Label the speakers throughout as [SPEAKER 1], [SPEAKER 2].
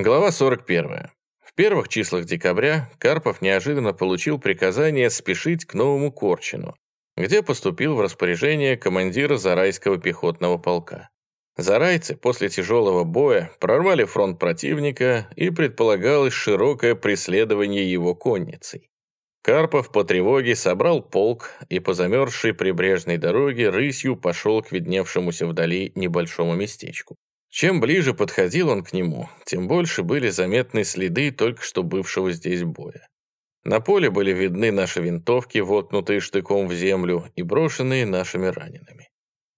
[SPEAKER 1] Глава 41. В первых числах декабря Карпов неожиданно получил приказание спешить к Новому Корчину, где поступил в распоряжение командира Зарайского пехотного полка. Зарайцы после тяжелого боя прорвали фронт противника и предполагалось широкое преследование его конницей. Карпов по тревоге собрал полк и по замерзшей прибрежной дороге рысью пошел к видневшемуся вдали небольшому местечку. Чем ближе подходил он к нему, тем больше были заметны следы только что бывшего здесь боя. На поле были видны наши винтовки, воткнутые штыком в землю и брошенные нашими ранеными.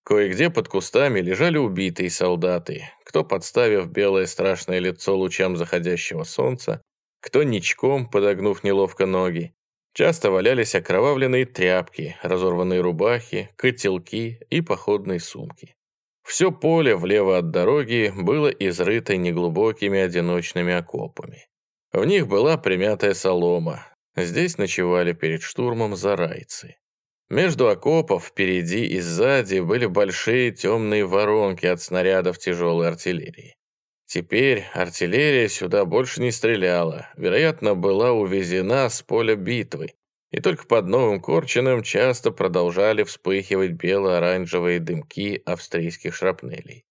[SPEAKER 1] Кое-где под кустами лежали убитые солдаты, кто подставив белое страшное лицо лучам заходящего солнца, кто ничком, подогнув неловко ноги. Часто валялись окровавленные тряпки, разорванные рубахи, котелки и походные сумки. Все поле влево от дороги было изрыто неглубокими одиночными окопами. В них была примятая солома. Здесь ночевали перед штурмом зарайцы. Между окопов впереди и сзади были большие темные воронки от снарядов тяжелой артиллерии. Теперь артиллерия сюда больше не стреляла, вероятно, была увезена с поля битвы, и только под Новым Корчиным часто продолжали вспыхивать бело-оранжевые дымки австрийских шрапнелей.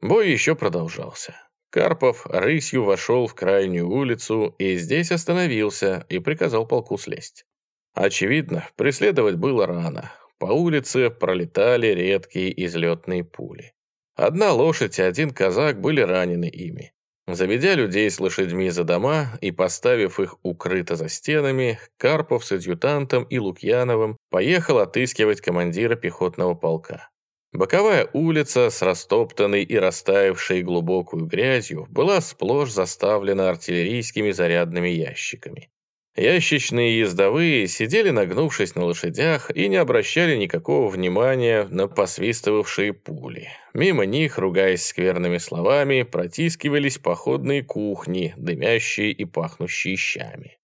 [SPEAKER 1] Бой еще продолжался. Карпов рысью вошел в крайнюю улицу и здесь остановился и приказал полку слезть. Очевидно, преследовать было рано. По улице пролетали редкие излетные пули. Одна лошадь и один казак были ранены ими. Заведя людей с лошадьми за дома и поставив их укрыто за стенами, Карпов с адъютантом и Лукьяновым поехал отыскивать командира пехотного полка. Боковая улица с растоптанной и растаявшей глубокую грязью была сплошь заставлена артиллерийскими зарядными ящиками. Ящичные ездовые сидели нагнувшись на лошадях и не обращали никакого внимания на посвистывавшие пули. Мимо них, ругаясь скверными словами, протискивались походные кухни, дымящие и пахнущие щами.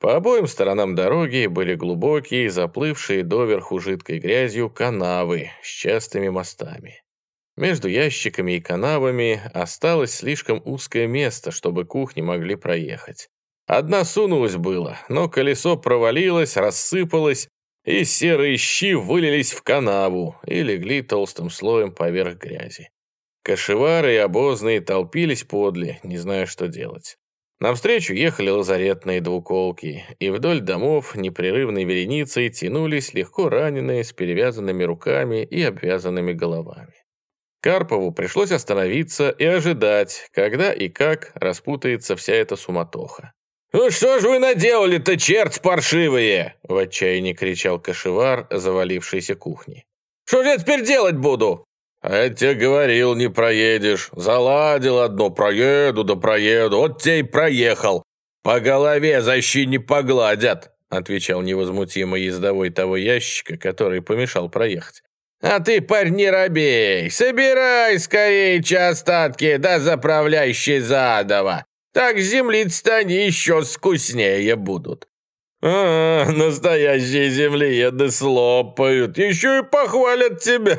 [SPEAKER 1] По обоим сторонам дороги были глубокие, заплывшие доверху жидкой грязью канавы с частыми мостами. Между ящиками и канавами осталось слишком узкое место, чтобы кухни могли проехать. Одна сунулась было, но колесо провалилось, рассыпалось, и серые щи вылились в канаву и легли толстым слоем поверх грязи. Кошевары и обозные толпились подле, не зная, что делать. Навстречу ехали лазаретные двуколки, и вдоль домов непрерывной вереницей тянулись легко раненые с перевязанными руками и обвязанными головами. Карпову пришлось остановиться и ожидать, когда и как распутается вся эта суматоха. «Ну что ж вы наделали-то, черт паршивые!» В отчаянии кричал кошевар, завалившийся кухни. «Что же я теперь делать буду?» «А я тебе говорил, не проедешь. Заладил одно, проеду да проеду. Вот тебе и проехал. По голове защи не погладят», отвечал невозмутимо ездовой того ящика, который помешал проехать. «А ты, парень, не робей! Собирай скорее остатки, да заправляющий задово! Так землицы-то они еще вкуснее будут. А, настоящие землееды слопают, еще и похвалят тебя,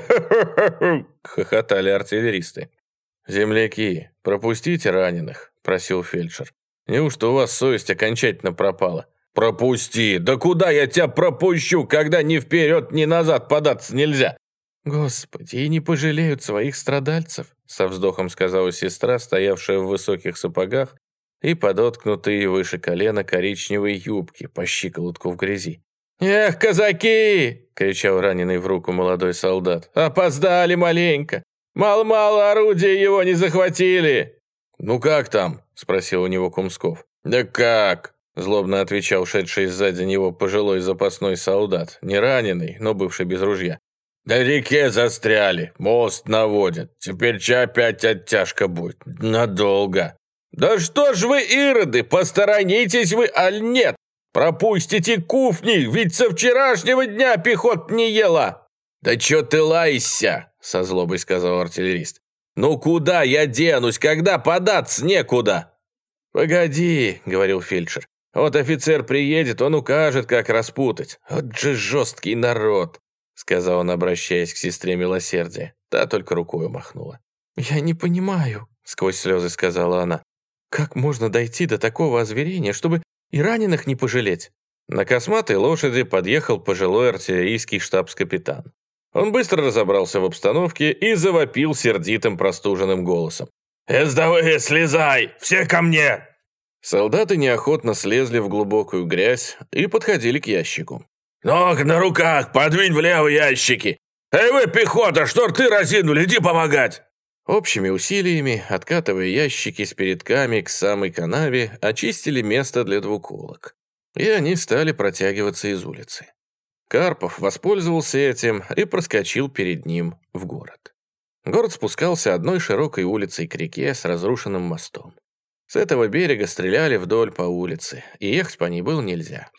[SPEAKER 1] хохотали артиллеристы. Земляки, пропустите раненых, просил фельдшер. Неужто у вас совесть окончательно пропала? Пропусти, да куда я тебя пропущу, когда ни вперед, ни назад податься нельзя? «Господи, и не пожалеют своих страдальцев», со вздохом сказала сестра, стоявшая в высоких сапогах и подоткнутые выше колена коричневые юбки по щиколотку в грязи. «Эх, казаки!» — кричал раненый в руку молодой солдат. «Опоздали маленько! Мало-мало орудия его не захватили!» «Ну как там?» — спросил у него Кумсков. «Да как?» — злобно отвечал шедший сзади него пожилой запасной солдат, не раненый, но бывший без ружья. «На реке застряли, мост наводят. Теперь че опять оттяжка будет? Надолго». «Да что ж вы, ироды, посторонитесь вы, аль нет? Пропустите кухни, ведь со вчерашнего дня пехот не ела!» «Да чё ты лайся?» — со злобой сказал артиллерист. «Ну куда я денусь, когда податься некуда?» «Погоди», — говорил фельдшер. «Вот офицер приедет, он укажет, как распутать. Вот же жесткий народ», — сказал он, обращаясь к сестре милосердия. Та только рукой махнула. «Я не понимаю», — сквозь слезы сказала она.
[SPEAKER 2] Как можно дойти до такого озверения, чтобы и раненых не пожалеть?»
[SPEAKER 1] На косматой лошади подъехал пожилой артиллерийский штабс-капитан. Он быстро разобрался в обстановке и завопил сердитым простуженным голосом. «Эздовые, слезай! Все ко мне!» Солдаты неохотно слезли в глубокую грязь и подходили к ящику. «Ног на руках, подвинь влево ящики! Эй вы, пехота, что ты разинули, иди помогать!» Общими усилиями, откатывая ящики с передками к самой канаве, очистили место для двуколок. И они стали протягиваться из улицы. Карпов воспользовался этим и проскочил перед ним в город. Город спускался одной широкой улицей к реке с разрушенным мостом. С этого берега стреляли вдоль по улице, и ехать по ней было нельзя.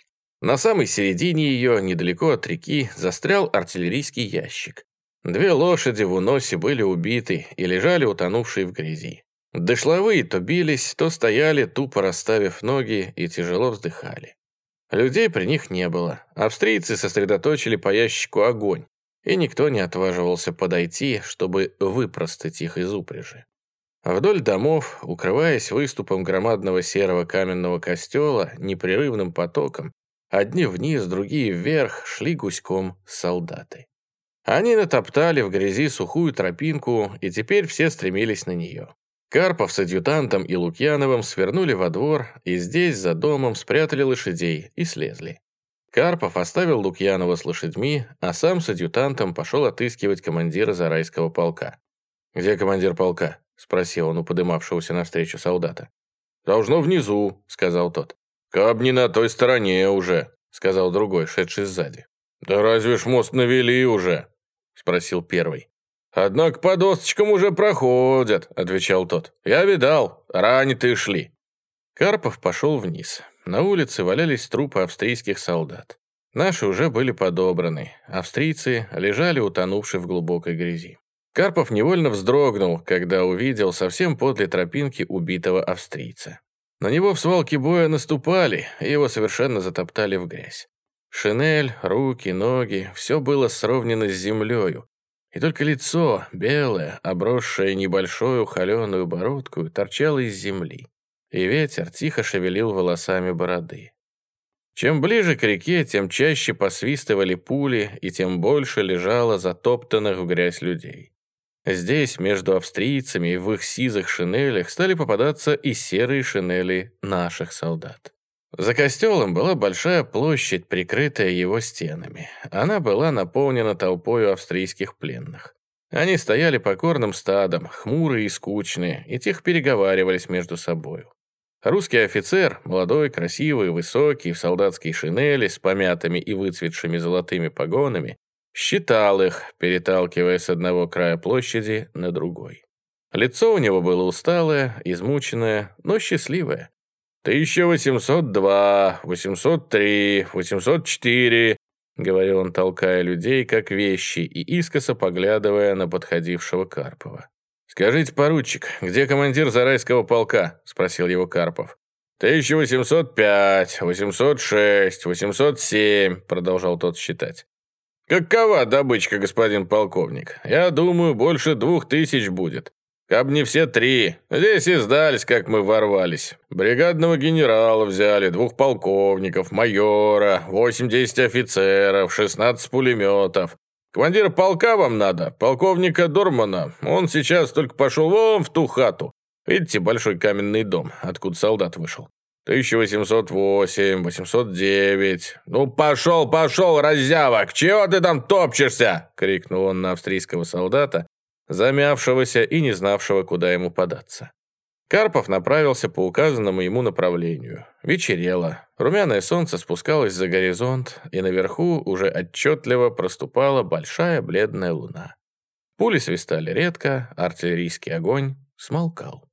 [SPEAKER 1] На самой середине ее, недалеко от реки, застрял артиллерийский ящик. Две лошади в уносе были убиты и лежали утонувшие в грязи. Дошловые то бились, то стояли, тупо расставив ноги и тяжело вздыхали. Людей при них не было. Австрийцы сосредоточили по ящику огонь, и никто не отваживался подойти, чтобы выпростать их из упряжи. Вдоль домов, укрываясь выступом громадного серого каменного костела, непрерывным потоком, одни вниз, другие вверх, шли гуськом солдаты. Они натоптали в грязи сухую тропинку, и теперь все стремились на нее. Карпов с адъютантом и Лукьяновым свернули во двор, и здесь, за домом, спрятали лошадей и слезли. Карпов оставил Лукьянова с лошадьми, а сам с адъютантом пошел отыскивать командира Зарайского полка. «Где командир полка?» — спросил он у подымавшегося навстречу солдата. «Должно внизу», — сказал тот. «Каб не на той стороне уже», — сказал другой, шедший сзади. «Да разве ж мост навели уже?» — спросил первый. «Однако по досточкам уже проходят», — отвечал тот. «Я видал, ранитые шли». Карпов пошел вниз. На улице валялись трупы австрийских солдат. Наши уже были подобраны. Австрийцы лежали утонувшие в глубокой грязи. Карпов невольно вздрогнул, когда увидел совсем подле тропинки убитого австрийца. На него в свалке боя наступали, и его совершенно затоптали в грязь. Шинель, руки, ноги — все было сровнено с землею, и только лицо, белое, обросшее небольшую холеную бородку, торчало из земли, и ветер тихо шевелил волосами бороды. Чем ближе к реке, тем чаще посвистывали пули, и тем больше лежало затоптанных в грязь людей. Здесь, между австрийцами и в их сизых шинелях, стали попадаться и серые шинели наших солдат. За костелом была большая площадь, прикрытая его стенами. Она была наполнена толпой австрийских пленных. Они стояли покорным стадом, хмурые и скучные, и тихо переговаривались между собою. Русский офицер, молодой, красивый, высокий, в солдатской шинели, с помятыми и выцветшими золотыми погонами, Считал их, переталкивая с одного края площади на другой. Лицо у него было усталое, измученное, но счастливое. «1802, 803, 804», — говорил он, толкая людей, как вещи, и искоса поглядывая на подходившего Карпова. «Скажите, поручик, где командир Зарайского полка?» — спросил его Карпов. «1805, 806, 807», — продолжал тот считать. «Какова добычка, господин полковник? Я думаю, больше двух тысяч будет. Каб не все три. Здесь и сдались, как мы ворвались. Бригадного генерала взяли, двух полковников, майора, восемь-десять офицеров, шестнадцать пулеметов. Командира полка вам надо, полковника Дормана. Он сейчас только пошел вон в ту хату. Видите, большой каменный дом, откуда солдат вышел. 1808, 809. «Ну пошел, пошел, раззявок! Чего ты там топчешься?» — крикнул он на австрийского солдата, замявшегося и не знавшего, куда ему податься. Карпов направился по указанному ему направлению. Вечерело. Румяное солнце спускалось за горизонт, и наверху уже отчетливо проступала большая бледная луна. Пули свистали редко, артиллерийский огонь смолкал.